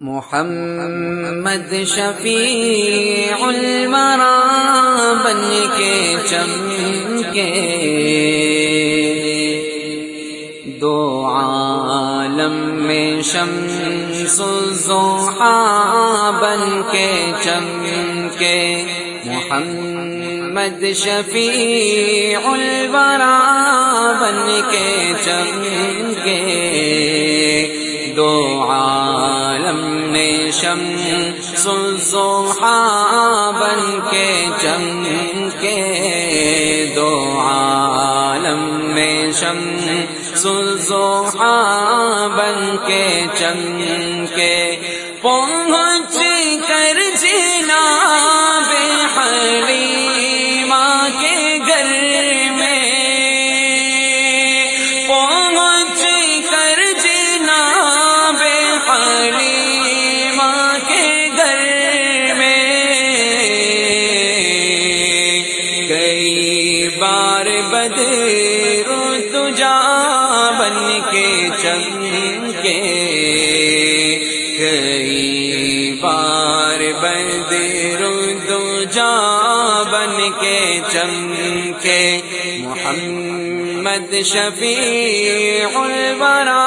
محمد شفیع المرا بن کے چم کے دو عالم میں شمس الزوحا بن کے چم کے محمد شفیع الورا بن کے چم شم سلزوحا بن کے چم کے دو عالم میں شم سلزوحا بن کے چم کے پہنچ کئی بار بدر تجا بن کے چم کے محمد شفیع الورا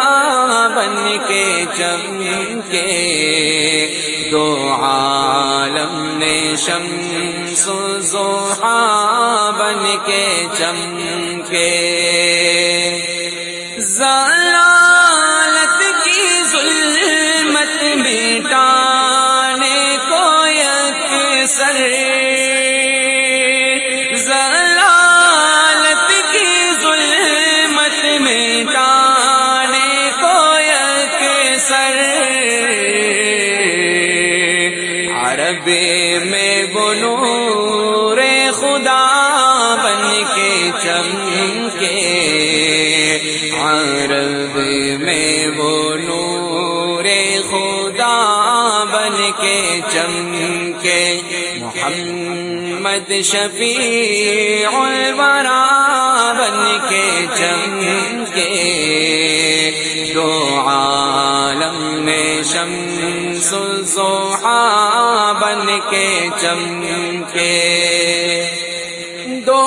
بن کے چم کے دو عالم میں شمس زوحا بن کے چم کے میں بنور خدا بن کے چم کے عرب میں بنور خدا بن کے چم محمد شفیع الورا بن کے چم کے دو عالم میں شمس الزوحا بن کے چم کے دو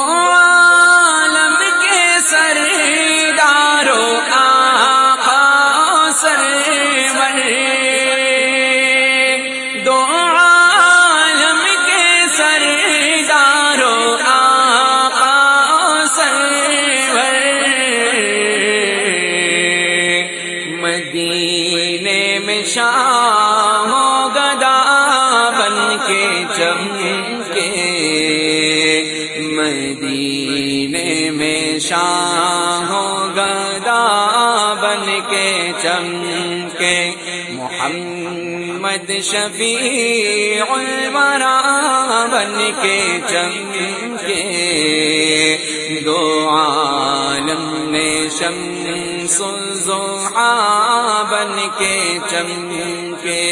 مدینے میں شاہ گدا بن کے چم کے مدینے میں شاہ گدا بن کے چم کے محمد شفیع الورا بن کے چم کے دو شمس الزوحا بن کے چم کے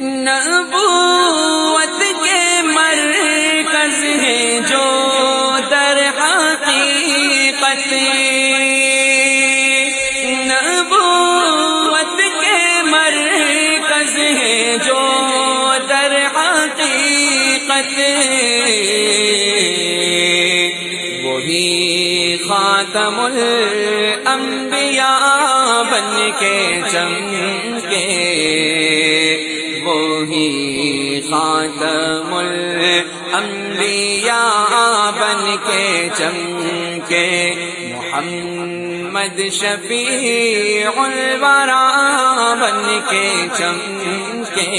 نبوت کے مرکز ہے جو در حقیقت۔ نبوت کے مرکز ہے جو در حقیقت۔ الانبیاء بن کے چم کے وہی خاتم الانبیاء بن کے چم کے محمد شفیع الورا بن کے چم کے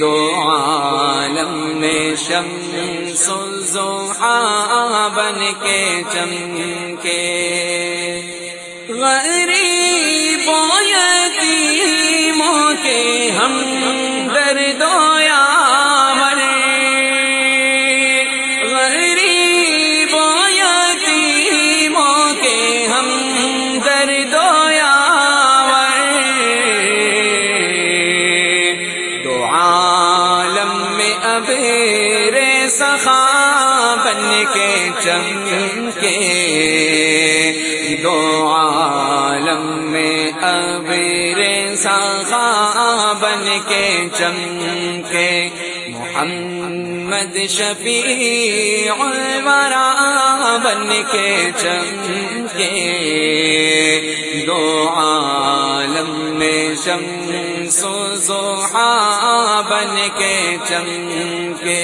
دو عالم میں شمس الزوحا بن کے چم کے غریب چمکے دو عالم میں ابیر ساخا بن کے چمن کے محمد شفیع الورا بن کے چمکے دو عالم میں شم سوزوہا بن کے چمکے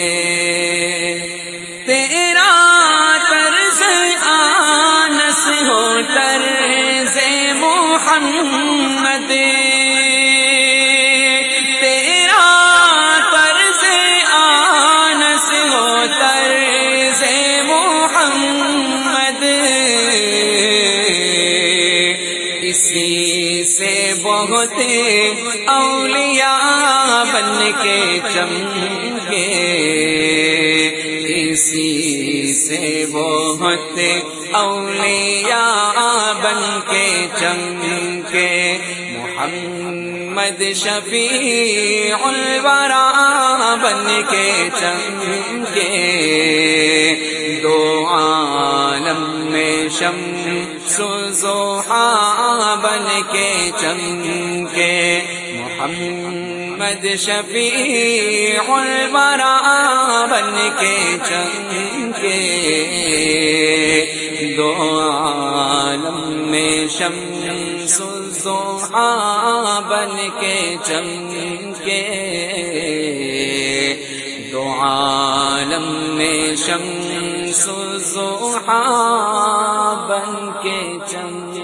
سے بہت اولیاء بن کے چمکے۔ اسی سے بہت اولیاء بن کے چمکے۔ محمد شفیع الورا بن کے چمکے۔ دو شم سوہا بن کے چمکے محمد شفیع الورا بن کے چمکے دو عالم میں شم سوہا بن کے چمکے دو عالم میں شم سوہا بن کے چمکے